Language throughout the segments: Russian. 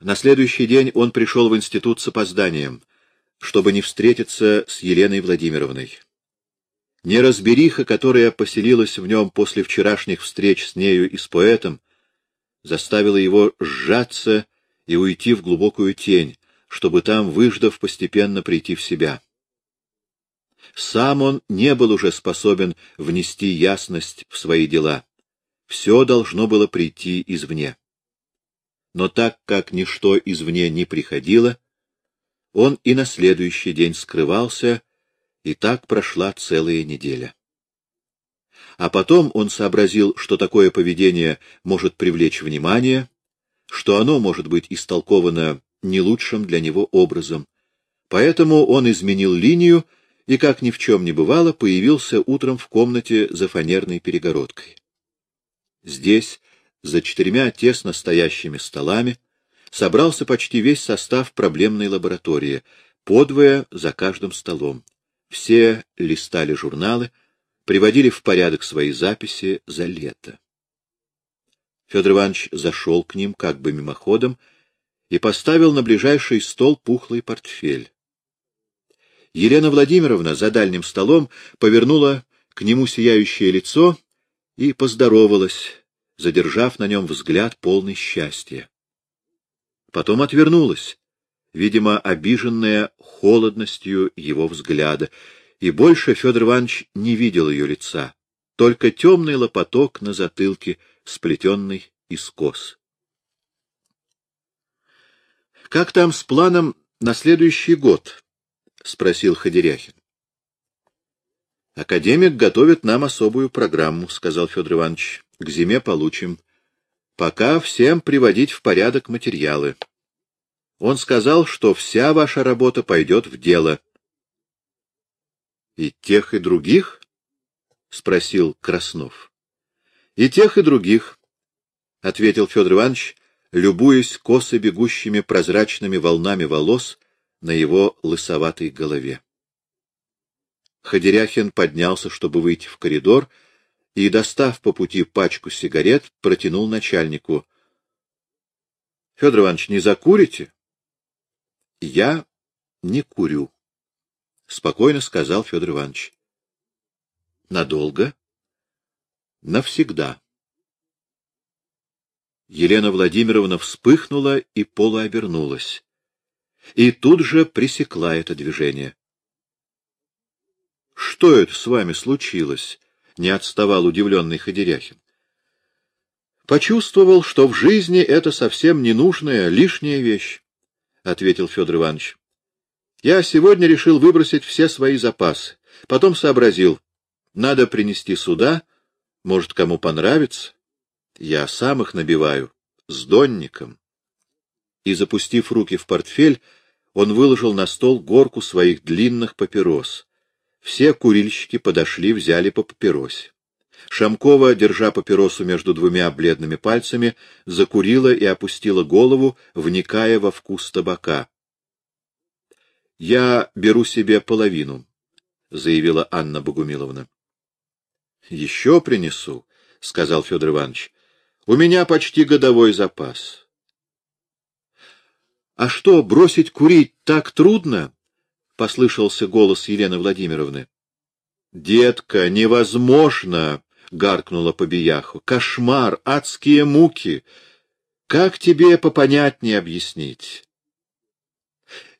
На следующий день он пришел в институт с опозданием, чтобы не встретиться с Еленой Владимировной. Неразбериха, которая поселилась в нем после вчерашних встреч с нею и с поэтом, заставила его сжаться и уйти в глубокую тень, чтобы там, выждав, постепенно прийти в себя. Сам он не был уже способен внести ясность в свои дела. Все должно было прийти извне. Но так как ничто извне не приходило, он и на следующий день скрывался, и так прошла целая неделя. А потом он сообразил, что такое поведение может привлечь внимание, что оно может быть истолковано не лучшим для него образом. Поэтому он изменил линию и, как ни в чем не бывало, появился утром в комнате за фанерной перегородкой. Здесь, за четырьмя тесно стоящими столами, собрался почти весь состав проблемной лаборатории, подвое за каждым столом. Все листали журналы, приводили в порядок свои записи за лето. Федор Иванович зашел к ним как бы мимоходом и поставил на ближайший стол пухлый портфель. Елена Владимировна за дальним столом повернула к нему сияющее лицо и поздоровалась, задержав на нем взгляд полный счастья. Потом отвернулась, видимо, обиженная холодностью его взгляда, и больше Федор Иванович не видел ее лица, только темный лопоток на затылке, сплетенный из кос. — Как там с планом на следующий год? — спросил Ходеряхин. — Академик готовит нам особую программу, — сказал Федор Иванович. — К зиме получим. Пока всем приводить в порядок материалы. Он сказал, что вся ваша работа пойдет в дело. — И тех, и других? — спросил Краснов. — И тех, и других, — ответил Федор Иванович, любуясь косо бегущими прозрачными волнами волос на его лысоватой голове. Ходеряхин поднялся, чтобы выйти в коридор, и, достав по пути пачку сигарет, протянул начальнику. — Федор Иванович, не закурите? — Я не курю, — спокойно сказал Федор Иванович. — Надолго? — Навсегда. Елена Владимировна вспыхнула и полуобернулась и тут же пресекла это движение. — Что это с вами случилось? — не отставал удивленный Ходеряхин. Почувствовал, что в жизни это совсем ненужная, лишняя вещь, — ответил Федор Иванович. Я сегодня решил выбросить все свои запасы. Потом сообразил, надо принести сюда, может, кому понравится. Я сам их набиваю, с донником. И, запустив руки в портфель, он выложил на стол горку своих длинных папирос. Все курильщики подошли, взяли по папиросе. Шамкова, держа папиросу между двумя бледными пальцами, закурила и опустила голову, вникая во вкус табака. — Я беру себе половину, — заявила Анна Богумиловна. — Еще принесу, — сказал Федор Иванович. — У меня почти годовой запас. А что, бросить курить так трудно? — послышался голос Елены Владимировны. — Детка, невозможно! — гаркнула Побияху. — Кошмар, адские муки! Как тебе попонятнее объяснить?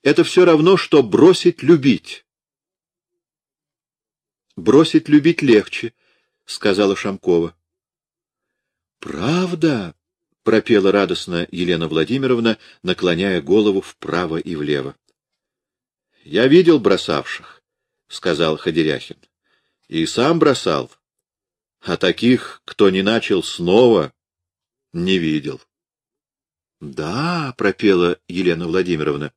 Это все равно, что бросить любить. — Бросить любить легче, — сказала Шамкова. — Правда? — пропела радостно Елена Владимировна, наклоняя голову вправо и влево. — Я видел бросавших, — сказал Ходеряхин. — И сам бросал. А таких, кто не начал снова, не видел. — Да, — пропела Елена Владимировна.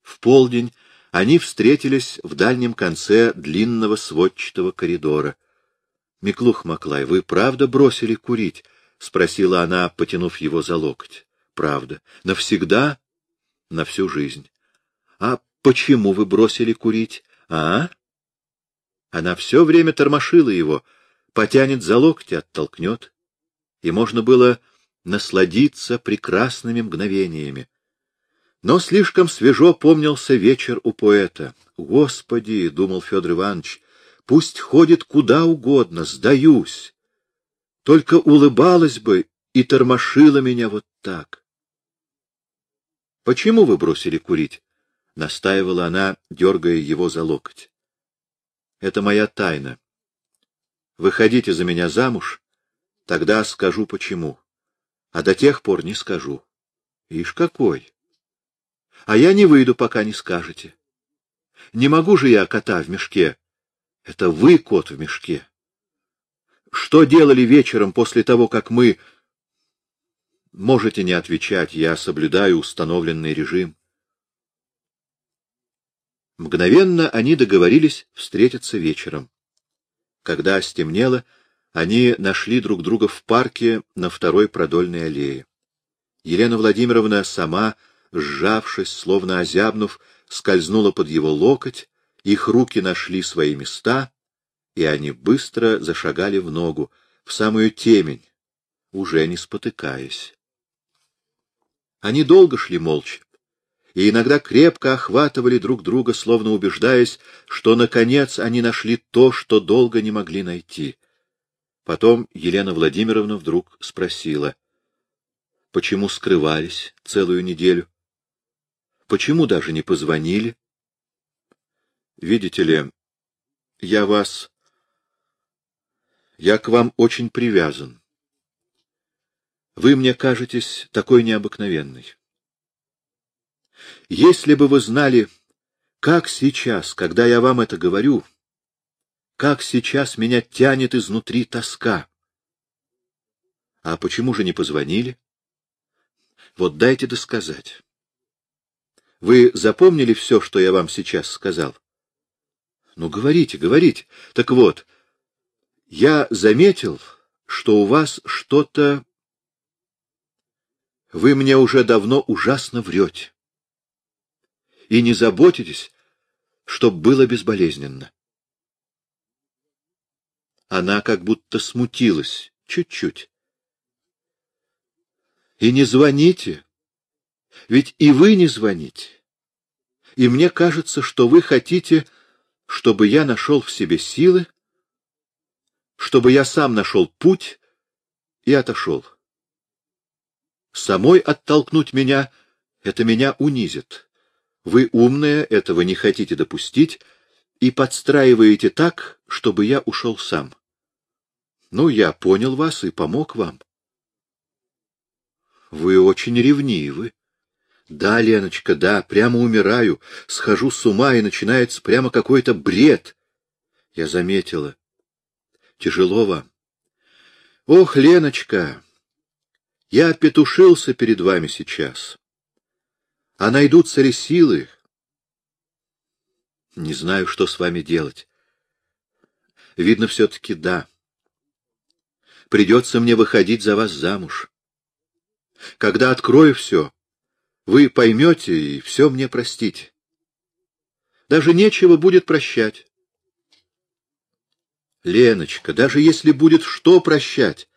В полдень они встретились в дальнем конце длинного сводчатого коридора. — Миклух Маклай, вы правда бросили курить? — спросила она, потянув его за локоть. — Правда. Навсегда? — На всю жизнь. — А почему вы бросили курить, а? Она все время тормошила его, потянет за локти, оттолкнет. И можно было насладиться прекрасными мгновениями. Но слишком свежо помнился вечер у поэта. «Господи!» — думал Федор Иванович, — «пусть ходит куда угодно, сдаюсь. Только улыбалась бы и тормошила меня вот так». «Почему вы бросили курить?» — настаивала она, дергая его за локоть. «Это моя тайна. Выходите за меня замуж, тогда скажу почему. А до тех пор не скажу. Ишь какой! А я не выйду, пока не скажете. Не могу же я кота в мешке. Это вы кот в мешке. Что делали вечером после того, как мы... Можете не отвечать, я соблюдаю установленный режим. Мгновенно они договорились встретиться вечером. Когда стемнело, они нашли друг друга в парке на второй продольной аллее. Елена Владимировна сама, сжавшись, словно озябнув, скользнула под его локоть, их руки нашли свои места, и они быстро зашагали в ногу, в самую темень, уже не спотыкаясь. Они долго шли молча, и иногда крепко охватывали друг друга, словно убеждаясь, что, наконец, они нашли то, что долго не могли найти. Потом Елена Владимировна вдруг спросила, почему скрывались целую неделю? Почему даже не позвонили? Видите ли, я вас... Я к вам очень привязан. Вы мне кажетесь такой необыкновенной. Если бы вы знали, как сейчас, когда я вам это говорю, как сейчас меня тянет изнутри тоска. А почему же не позвонили? Вот дайте досказать. Вы запомнили все, что я вам сейчас сказал? Ну, говорите, говорите. Так вот, я заметил, что у вас что-то... Вы мне уже давно ужасно врете и не заботитесь, чтоб было безболезненно. Она как будто смутилась, чуть-чуть. И не звоните, ведь и вы не звоните. И мне кажется, что вы хотите, чтобы я нашел в себе силы, чтобы я сам нашел путь и отошел. Самой оттолкнуть меня — это меня унизит. Вы умная, этого не хотите допустить, и подстраиваете так, чтобы я ушел сам. Ну, я понял вас и помог вам. Вы очень ревнивы. Да, Леночка, да, прямо умираю, схожу с ума, и начинается прямо какой-то бред. Я заметила. Тяжело вам. Ох, Леночка, я петушился перед вами сейчас. А найдутся ли силы? Не знаю, что с вами делать. Видно, все-таки да. Придется мне выходить за вас замуж. Когда открою все, вы поймете и все мне простите. Даже нечего будет прощать. Леночка, даже если будет что прощать,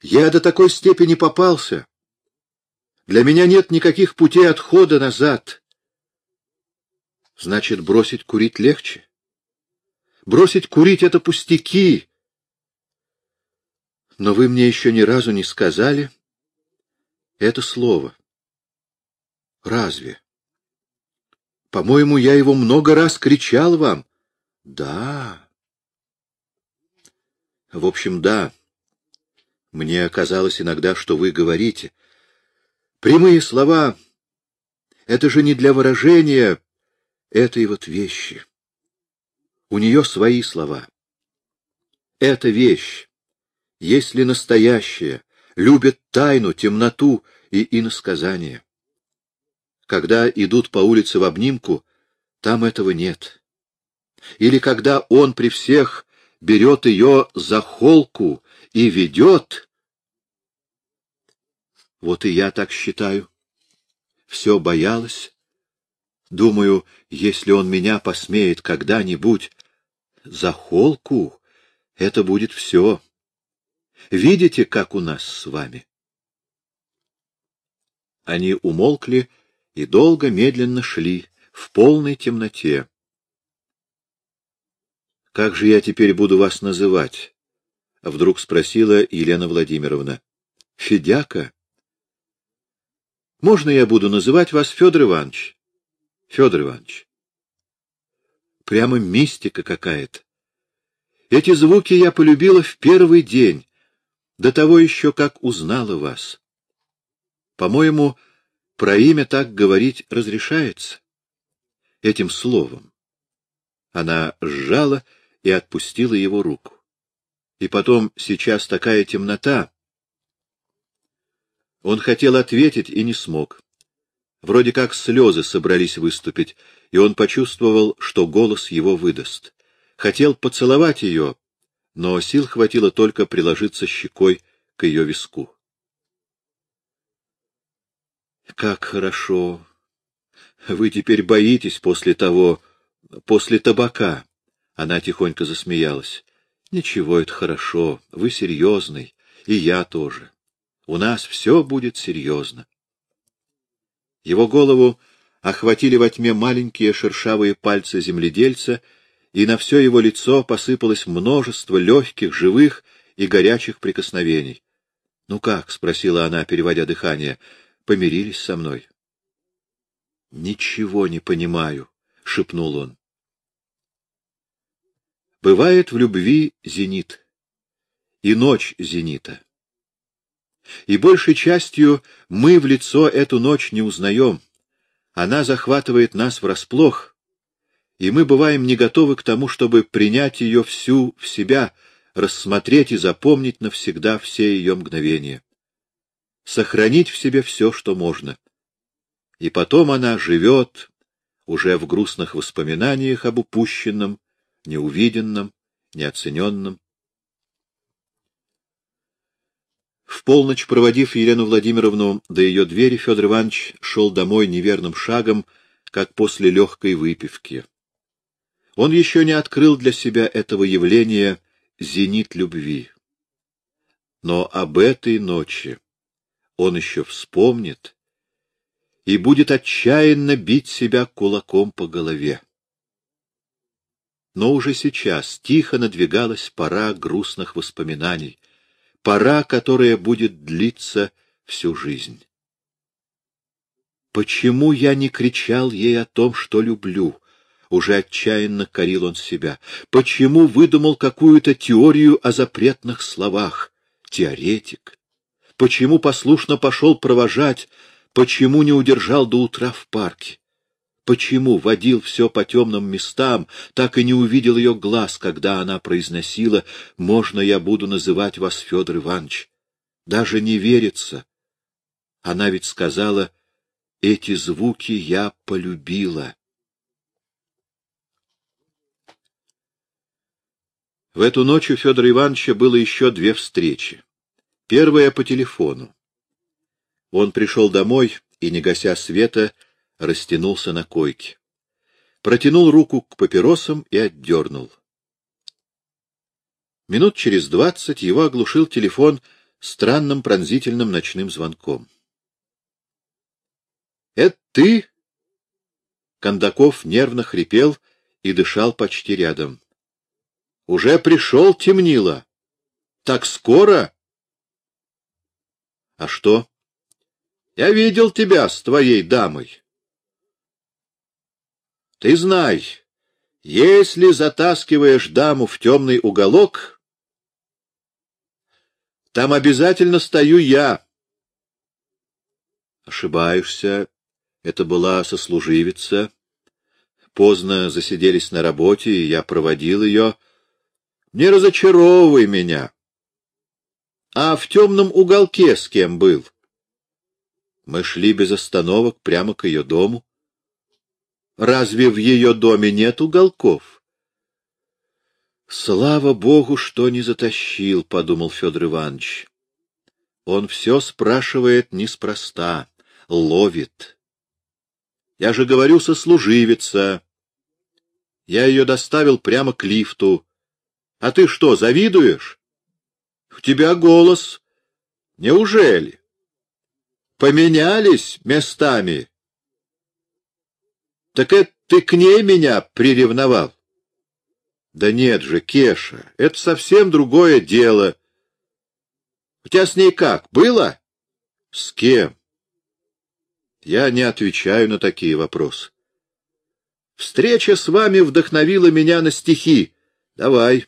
я до такой степени попался, для меня нет никаких путей отхода назад. Значит, бросить курить легче? Бросить курить — это пустяки. Но вы мне еще ни разу не сказали это слово. Разве? По-моему, я его много раз кричал вам. Да. В общем, да. Мне казалось иногда, что вы говорите — Прямые слова — это же не для выражения этой вот вещи. У нее свои слова. Эта вещь, если настоящая, любит тайну, темноту и иносказание. Когда идут по улице в обнимку, там этого нет. Или когда он при всех берет ее за холку и ведет, вот и я так считаю. Все боялась. Думаю, если он меня посмеет когда-нибудь за холку, это будет все. Видите, как у нас с вами? Они умолкли и долго медленно шли в полной темноте. «Как же я теперь буду вас называть?» — вдруг спросила Елена Владимировна. «Федяка?» «Можно я буду называть вас Федор Иванович?» «Федор Иванович». Прямо мистика какая-то. Эти звуки я полюбила в первый день, до того еще, как узнала вас. По-моему, про имя так говорить разрешается. Этим словом. Она сжала и отпустила его руку. И потом, сейчас такая темнота. Он хотел ответить и не смог. Вроде как слезы собрались выступить, и он почувствовал, что голос его выдаст. Хотел поцеловать ее, но сил хватило только приложиться щекой к ее виску. Как хорошо! Вы теперь боитесь после того, после табака. Она тихонько засмеялась. Ничего, это хорошо. Вы серьезный, и я тоже. У нас все будет серьезно. Его голову охватили во тьме маленькие шершавые пальцы земледельца, и на все его лицо посыпалось множество легких, живых и горячих прикосновений. — Ну как? — спросила она, переводя дыхание. — Помирились со мной? — Ничего не понимаю, — шепнул он. Бывает в любви зенит, и ночь зенита. И большей частью мы в лицо эту ночь не узнаем. Она захватывает нас врасплох, и мы бываем не готовы к тому, чтобы принять ее всю в себя, рассмотреть и запомнить навсегда все ее мгновения. Сохранить в себе все, что можно. И потом она живет уже в грустных воспоминаниях об упущенном, неувиденном, неоцененном. В полночь, проводив Елену Владимировну до ее двери, Федор Иванович шел домой неверным шагом, как после легкой выпивки. Он еще не открыл для себя этого явления зенит любви. Но об этой ночи он еще вспомнит и будет отчаянно бить себя кулаком по голове. Но уже сейчас тихо надвигалась пора грустных воспоминаний, пора, которая будет длиться всю жизнь. Почему я не кричал ей о том, что люблю? Уже отчаянно корил он себя. Почему выдумал какую-то теорию о запретных словах? Теоретик. Почему послушно пошел провожать? Почему не удержал до утра в парке? Почему водил все по темным местам, так и не увидел ее глаз, когда она произносила «Можно я буду называть вас Федор Иванович?» Даже не верится. Она ведь сказала «Эти звуки я полюбила». В эту ночь у Федора Ивановича было еще две встречи. Первая по телефону. Он пришел домой и, не гася света, растянулся на койке. Протянул руку к папиросам и отдернул. Минут через двадцать его оглушил телефон странным пронзительным ночным звонком. — Это ты? Кондаков нервно хрипел и дышал почти рядом. — Уже пришел, темнило. Так скоро? — А что? — Я видел тебя с твоей дамой. Ты знай, если затаскиваешь даму в темный уголок, там обязательно стою я. Ошибаешься, это была сослуживица. Поздно засиделись на работе, и я проводил ее. Не разочаровывай меня. А в темном уголке с кем был? Мы шли без остановок прямо к ее дому. Разве в ее доме нет уголков? Слава Богу, что не затащил, — подумал Федор Иванович. Он все спрашивает неспроста, ловит. Я же говорю, сослуживица. Я ее доставил прямо к лифту. А ты что, завидуешь? У тебя голос. Неужели? поменялись местами. Так это ты к ней меня приревновал? Да нет же, Кеша, это совсем другое дело. У тебя с ней как, было? С кем? Я не отвечаю на такие вопросы. Встреча с вами вдохновила меня на стихи. Давай,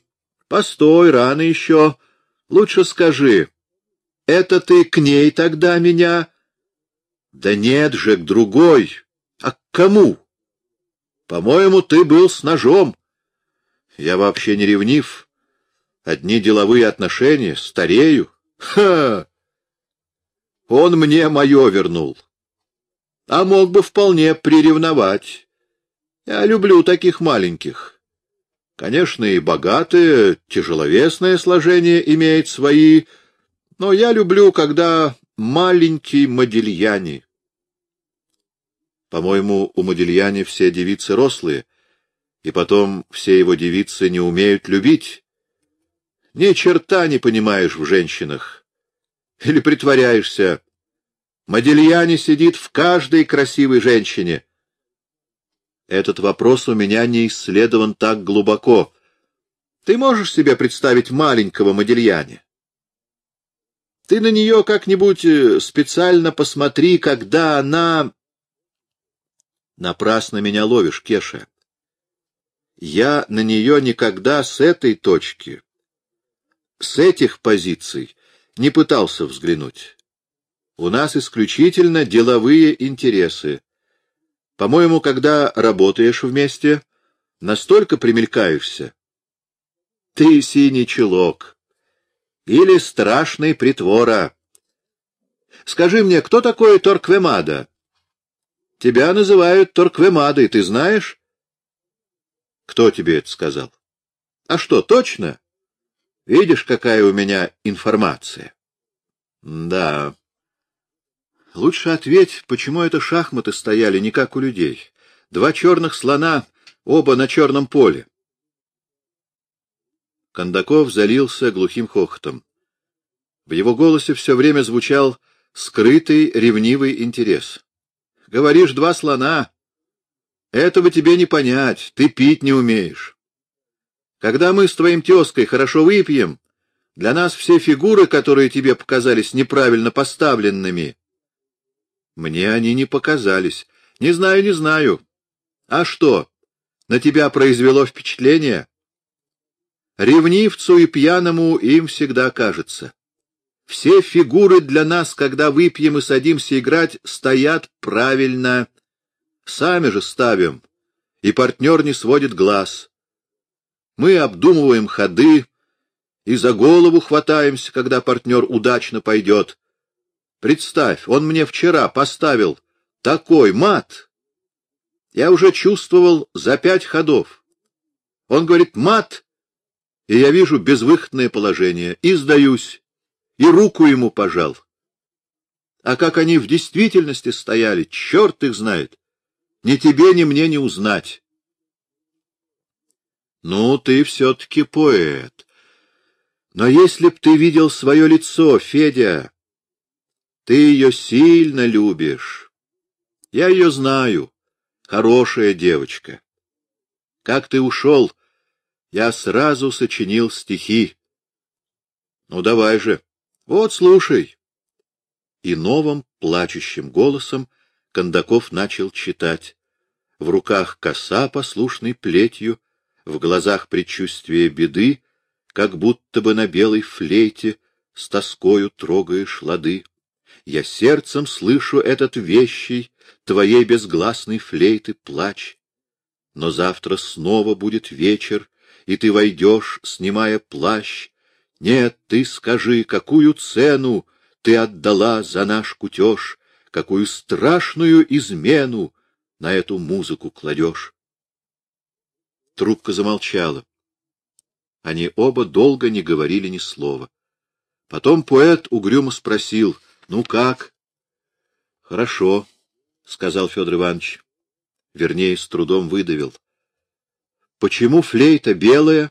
постой, рано еще. Лучше скажи, это ты к ней тогда меня? Да нет же, к другой. А к кому? По-моему, ты был с ножом. Я вообще не ревнив. Одни деловые отношения, старею. Ха! Он мне мое вернул. А мог бы вполне приревновать. Я люблю таких маленьких. Конечно, и богатое, тяжеловесное сложение имеет свои, но я люблю, когда маленький Модильяни. По-моему, у Модильяни все девицы рослые, и потом все его девицы не умеют любить. Ни черта не понимаешь в женщинах. Или притворяешься. Модильяни сидит в каждой красивой женщине. Этот вопрос у меня не исследован так глубоко. Ты можешь себе представить маленького Модильяни? Ты на нее как-нибудь э, специально посмотри, когда она... Напрасно меня ловишь, Кеша. Я на нее никогда с этой точки, с этих позиций не пытался взглянуть. У нас исключительно деловые интересы. По-моему, когда работаешь вместе, настолько примелькаешься. Ты синий чулок. Или страшный притвора. Скажи мне, кто такой Торквемада? Тебя называют Торквемадой, ты знаешь? Кто тебе это сказал? А что, точно? Видишь, какая у меня информация? Да. Лучше ответь, почему это шахматы стояли не как у людей. Два черных слона, оба на черном поле. Кондаков залился глухим хохотом. В его голосе все время звучал скрытый ревнивый интерес. Говоришь, два слона. Этого тебе не понять, ты пить не умеешь. Когда мы с твоим тезкой хорошо выпьем, для нас все фигуры, которые тебе показались неправильно поставленными, мне они не показались. Не знаю, не знаю. А что, на тебя произвело впечатление? Ревнивцу и пьяному им всегда кажется. Все фигуры для нас, когда выпьем и садимся играть, стоят правильно. Сами же ставим, и партнер не сводит глаз. Мы обдумываем ходы и за голову хватаемся, когда партнер удачно пойдет. Представь, он мне вчера поставил такой мат. Я уже чувствовал за пять ходов. Он говорит «мат», и я вижу безвыходное положение, и сдаюсь и руку ему пожал. А как они в действительности стояли, черт их знает. Ни тебе, ни мне не узнать. Ну, ты все-таки поэт. Но если б ты видел свое лицо, Федя, ты ее сильно любишь. Я ее знаю. Хорошая девочка. Как ты ушел, я сразу сочинил стихи. Ну, давай же. Вот слушай. И новым плачущим голосом Кондаков начал читать. В руках коса, послушной плетью, в глазах предчувствие беды, как будто бы на белой флейте с тоскою трогаешь лады. Я сердцем слышу этот вещий, твоей безгласной флейты плач. Но завтра снова будет вечер, и ты войдешь, снимая плащ, нет, ты скажи, какую цену ты отдала за наш кутеж, какую страшную измену на эту музыку кладешь. Трубка замолчала. Они оба долго не говорили ни слова. Потом поэт угрюмо спросил, — Ну как? — Хорошо, — сказал Федор Иванович. Вернее, с трудом выдавил. — Почему флейта белая?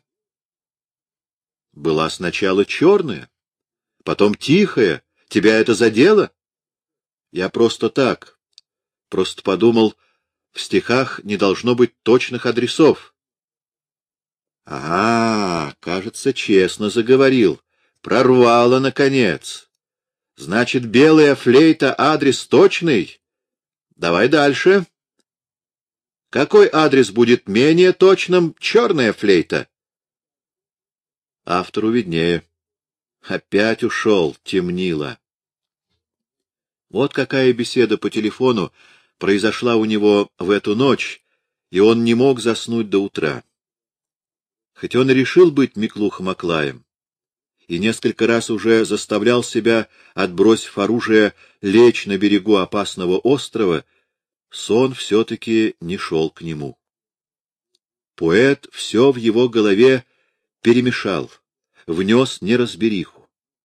Была сначала черная, потом тихая. Тебя это задело? Я просто так. Просто подумал, в стихах не должно быть точных адресов. Ага, кажется, честно заговорил. Прорвало, наконец. Значит, белая флейта — адрес точный? Давай дальше. Какой адрес будет менее точным? Черная флейта. Автору виднее. Опять ушел, темнило. Вот какая беседа по телефону произошла у него в эту ночь, и он не мог заснуть до утра. Хоть он и решил быть Миклухом Аклаем, и несколько раз уже заставлял себя, отбросив оружие, лечь на берегу опасного острова, сон все-таки не шел к нему. Поэт все в его голове перемешал, внес неразбериху.